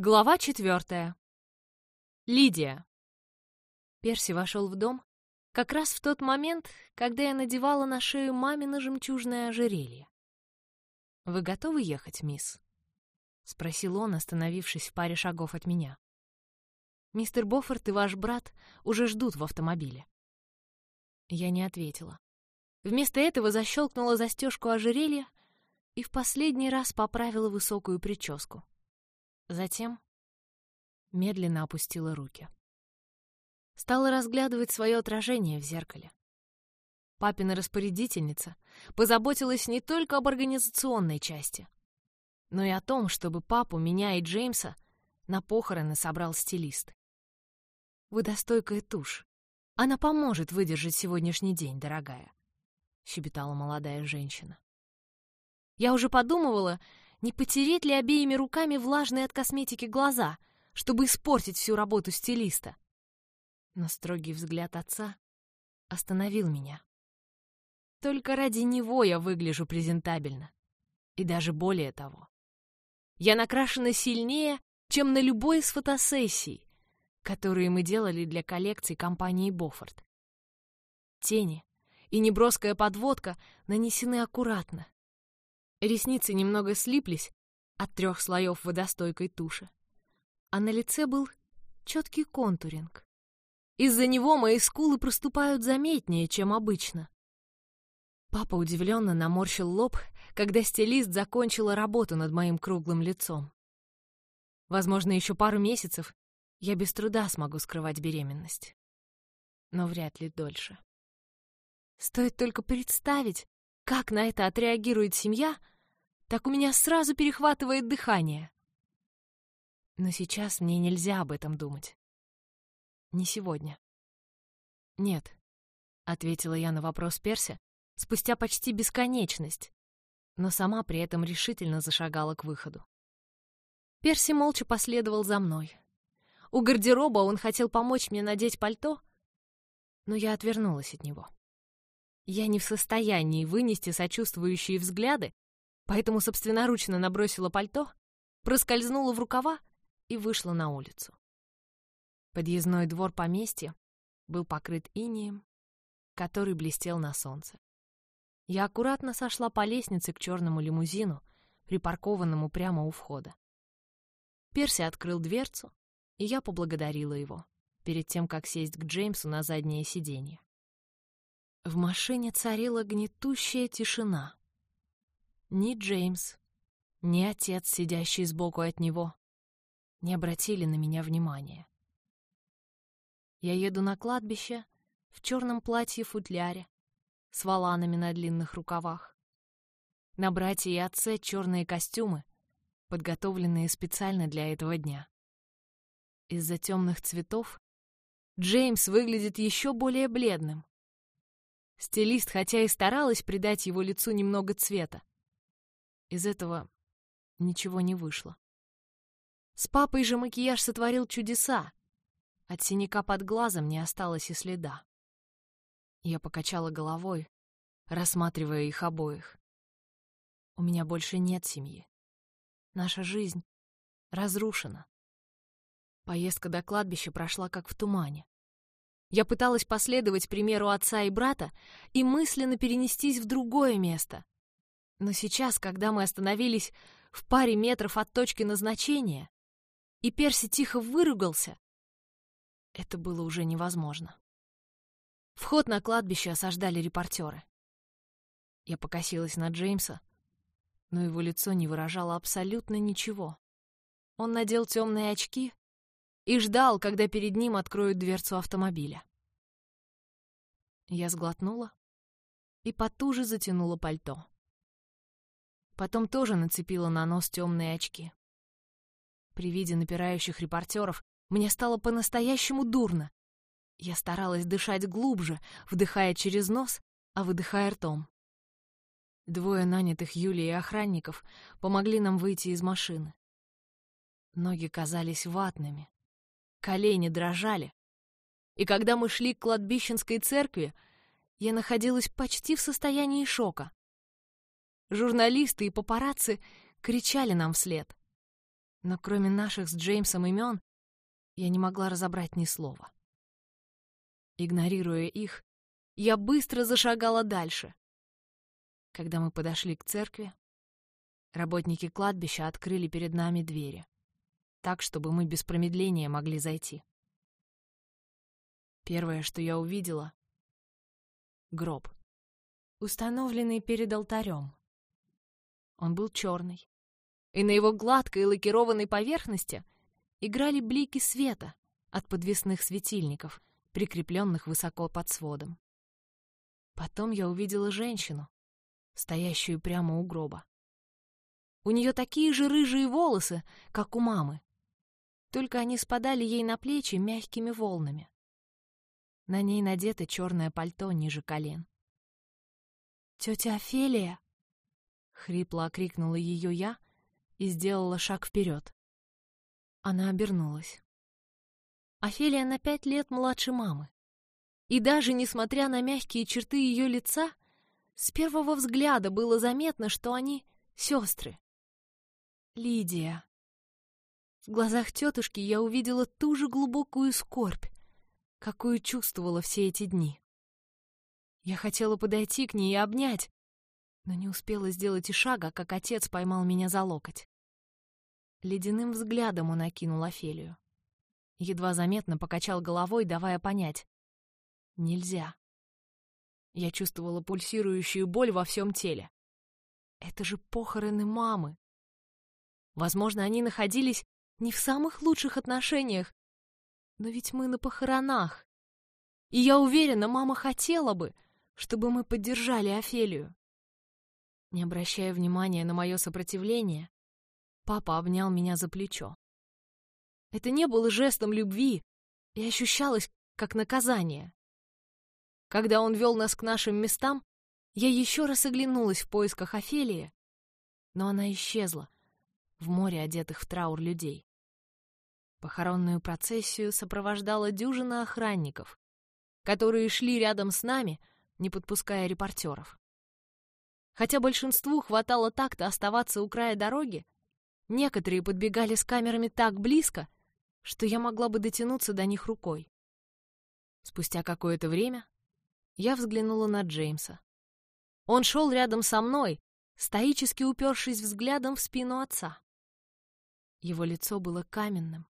Глава четвертая. Лидия. Перси вошел в дом как раз в тот момент, когда я надевала на шею мамино жемчужное ожерелье. «Вы готовы ехать, мисс?» — спросил он, остановившись в паре шагов от меня. «Мистер Боффорд и ваш брат уже ждут в автомобиле». Я не ответила. Вместо этого защелкнула застежку ожерелья и в последний раз поправила высокую прическу. Затем медленно опустила руки. Стала разглядывать свое отражение в зеркале. Папина распорядительница позаботилась не только об организационной части, но и о том, чтобы папу, меня и Джеймса на похороны собрал стилист. «Водостойкая тушь. Она поможет выдержать сегодняшний день, дорогая», — щебетала молодая женщина. Я уже подумывала, не потереть ли обеими руками влажные от косметики глаза, чтобы испортить всю работу стилиста. Но строгий взгляд отца остановил меня. Только ради него я выгляжу презентабельно. И даже более того. Я накрашена сильнее, чем на любой из фотосессий, которые мы делали для коллекций компании Боффорд. Тени и неброская подводка нанесены аккуратно, Ресницы немного слиплись от трех слоев водостойкой туши, а на лице был четкий контуринг. Из-за него мои скулы проступают заметнее, чем обычно. Папа удивленно наморщил лоб, когда стилист закончила работу над моим круглым лицом. Возможно, еще пару месяцев я без труда смогу скрывать беременность. Но вряд ли дольше. Стоит только представить, как на это отреагирует семья, так у меня сразу перехватывает дыхание. Но сейчас мне нельзя об этом думать. Не сегодня. Нет, — ответила я на вопрос Перси спустя почти бесконечность, но сама при этом решительно зашагала к выходу. Перси молча последовал за мной. У гардероба он хотел помочь мне надеть пальто, но я отвернулась от него. Я не в состоянии вынести сочувствующие взгляды, поэтому собственноручно набросила пальто, проскользнула в рукава и вышла на улицу. Подъездной двор поместья был покрыт инеем, который блестел на солнце. Я аккуратно сошла по лестнице к черному лимузину, припаркованному прямо у входа. Перси открыл дверцу, и я поблагодарила его, перед тем, как сесть к Джеймсу на заднее сиденье. В машине царила гнетущая тишина. Ни Джеймс, ни отец, сидящий сбоку от него, не обратили на меня внимания. Я еду на кладбище в черном платье-футляре с воланами на длинных рукавах. На братья и отце черные костюмы, подготовленные специально для этого дня. Из-за темных цветов Джеймс выглядит еще более бледным. Стилист, хотя и старалась придать его лицу немного цвета. Из этого ничего не вышло. С папой же макияж сотворил чудеса. От синяка под глазом не осталось и следа. Я покачала головой, рассматривая их обоих. У меня больше нет семьи. Наша жизнь разрушена. Поездка до кладбища прошла как в тумане. Я пыталась последовать примеру отца и брата и мысленно перенестись в другое место. Но сейчас, когда мы остановились в паре метров от точки назначения, и Перси тихо выругался, это было уже невозможно. Вход на кладбище осаждали репортеры. Я покосилась на Джеймса, но его лицо не выражало абсолютно ничего. Он надел темные очки и ждал, когда перед ним откроют дверцу автомобиля. Я сглотнула и потуже затянула пальто. Потом тоже нацепила на нос темные очки. При виде напирающих репортеров мне стало по-настоящему дурно. Я старалась дышать глубже, вдыхая через нос, а выдыхая ртом. Двое нанятых Юлией охранников помогли нам выйти из машины. Ноги казались ватными. Колени дрожали. И когда мы шли к кладбищенской церкви, я находилась почти в состоянии шока. Журналисты и папарацци кричали нам вслед. Но кроме наших с Джеймсом имен, я не могла разобрать ни слова. Игнорируя их, я быстро зашагала дальше. Когда мы подошли к церкви, работники кладбища открыли перед нами двери, так, чтобы мы без промедления могли зайти. Первое, что я увидела — гроб, установленный перед алтарем. Он был черный, и на его гладкой лакированной поверхности играли блики света от подвесных светильников, прикрепленных высоко под сводом. Потом я увидела женщину, стоящую прямо у гроба. У нее такие же рыжие волосы, как у мамы, только они спадали ей на плечи мягкими волнами. На ней надето черное пальто ниже колен. «Тетя Офелия!» — хрипло окрикнула ее я и сделала шаг вперед. Она обернулась. Офелия на пять лет младше мамы. И даже несмотря на мягкие черты ее лица, с первого взгляда было заметно, что они сестры. Лидия. В глазах тетушки я увидела ту же глубокую скорбь, какую чувствовала все эти дни. Я хотела подойти к ней и обнять, но не успела сделать и шага, как отец поймал меня за локоть. Ледяным взглядом он окинул Офелию. Едва заметно покачал головой, давая понять. Нельзя. Я чувствовала пульсирующую боль во всем теле. Это же похороны мамы. Возможно, они находились не в самых лучших отношениях, но ведь мы на похоронах. И я уверена, мама хотела бы, чтобы мы поддержали Офелию. Не обращая внимания на мое сопротивление, папа обнял меня за плечо. Это не было жестом любви и ощущалось как наказание. Когда он вел нас к нашим местам, я еще раз оглянулась в поисках Офелии, но она исчезла в море одетых в траур людей. Похоронную процессию сопровождала дюжина охранников, которые шли рядом с нами, не подпуская репортеров. Хотя большинству хватало так-то оставаться у края дороги, некоторые подбегали с камерами так близко, что я могла бы дотянуться до них рукой. Спустя какое-то время я взглянула на Джеймса. Он шел рядом со мной, стоически упершись взглядом в спину отца. Его лицо было каменным,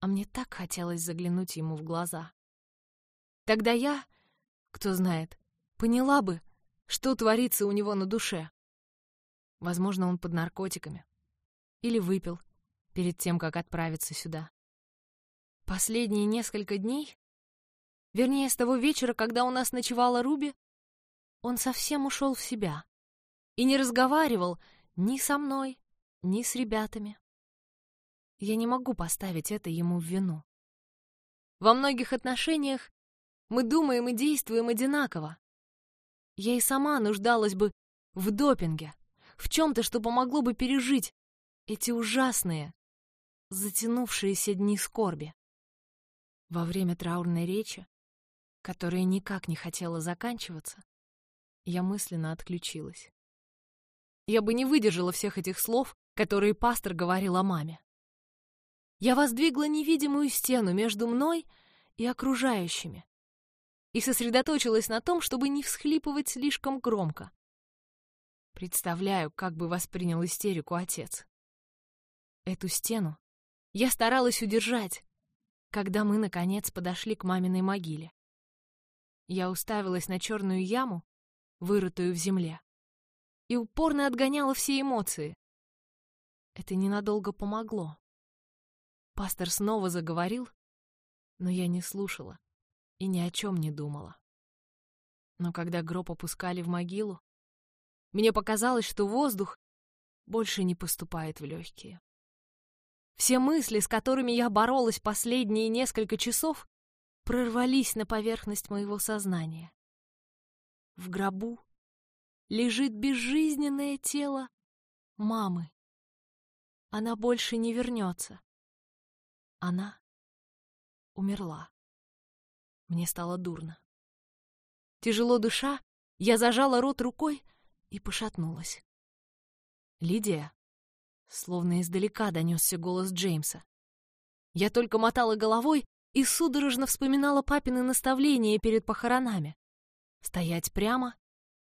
а мне так хотелось заглянуть ему в глаза. Тогда я, кто знает, поняла бы, что творится у него на душе. Возможно, он под наркотиками. Или выпил перед тем, как отправиться сюда. Последние несколько дней, вернее, с того вечера, когда у нас ночевала Руби, он совсем ушел в себя и не разговаривал ни со мной, ни с ребятами. Я не могу поставить это ему в вину. Во многих отношениях мы думаем и действуем одинаково. Я и сама нуждалась бы в допинге, в чем-то, что помогло бы пережить эти ужасные, затянувшиеся дни скорби. Во время траурной речи, которая никак не хотела заканчиваться, я мысленно отключилась. Я бы не выдержала всех этих слов, которые пастор говорил о маме. Я воздвигла невидимую стену между мной и окружающими и сосредоточилась на том, чтобы не всхлипывать слишком громко. Представляю, как бы воспринял истерику отец. Эту стену я старалась удержать, когда мы, наконец, подошли к маминой могиле. Я уставилась на черную яму, вырытую в земле, и упорно отгоняла все эмоции. Это ненадолго помогло. Пастор снова заговорил, но я не слушала и ни о чем не думала. Но когда гроб опускали в могилу, мне показалось, что воздух больше не поступает в легкие. Все мысли, с которыми я боролась последние несколько часов, прорвались на поверхность моего сознания. В гробу лежит безжизненное тело мамы. Она больше не вернется. Она умерла. Мне стало дурно. Тяжело душа, я зажала рот рукой и пошатнулась. «Лидия», Словно издалека донесся голос Джеймса. Я только мотала головой и судорожно вспоминала папины наставления перед похоронами. Стоять прямо,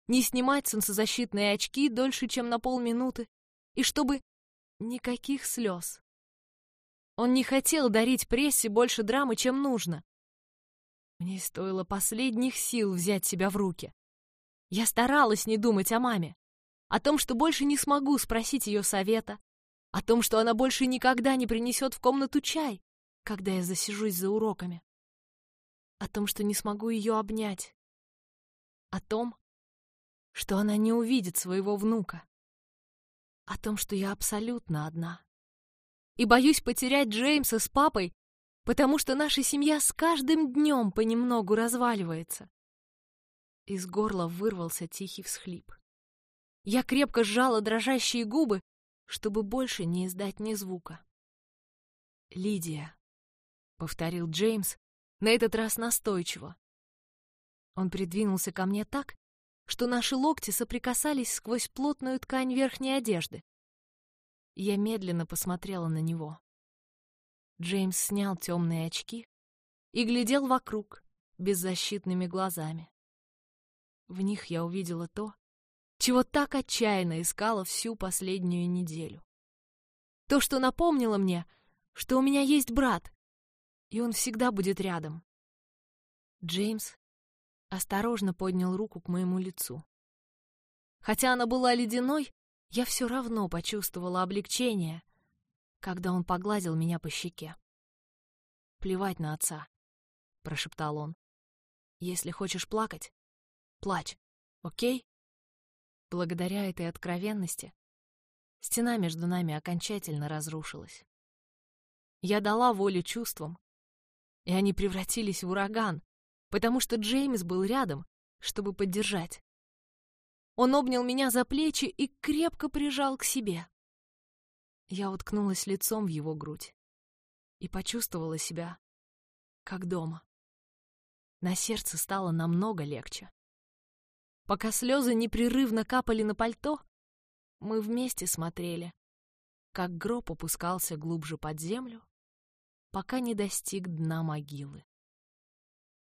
не снимать солнцезащитные очки дольше, чем на полминуты, и чтобы никаких слез. Он не хотел дарить прессе больше драмы, чем нужно. Мне стоило последних сил взять себя в руки. Я старалась не думать о маме, о том, что больше не смогу спросить ее совета, о том, что она больше никогда не принесет в комнату чай, когда я засижусь за уроками, о том, что не смогу ее обнять, о том, что она не увидит своего внука, о том, что я абсолютно одна. И боюсь потерять Джеймса с папой, потому что наша семья с каждым днем понемногу разваливается. Из горла вырвался тихий всхлип. Я крепко сжала дрожащие губы, чтобы больше не издать ни звука. «Лидия», — повторил Джеймс, на этот раз настойчиво. Он придвинулся ко мне так, что наши локти соприкасались сквозь плотную ткань верхней одежды. Я медленно посмотрела на него. Джеймс снял темные очки и глядел вокруг беззащитными глазами. В них я увидела то, чего так отчаянно искала всю последнюю неделю. То, что напомнило мне, что у меня есть брат, и он всегда будет рядом. Джеймс осторожно поднял руку к моему лицу. Хотя она была ледяной, я все равно почувствовала облегчение, когда он погладил меня по щеке. «Плевать на отца», — прошептал он. «Если хочешь плакать, плачь, окей?» Благодаря этой откровенности стена между нами окончательно разрушилась. Я дала волю чувствам, и они превратились в ураган, потому что Джеймс был рядом, чтобы поддержать. Он обнял меня за плечи и крепко прижал к себе. Я уткнулась лицом в его грудь и почувствовала себя как дома. На сердце стало намного легче. Пока слезы непрерывно капали на пальто, мы вместе смотрели, как гроб опускался глубже под землю, пока не достиг дна могилы.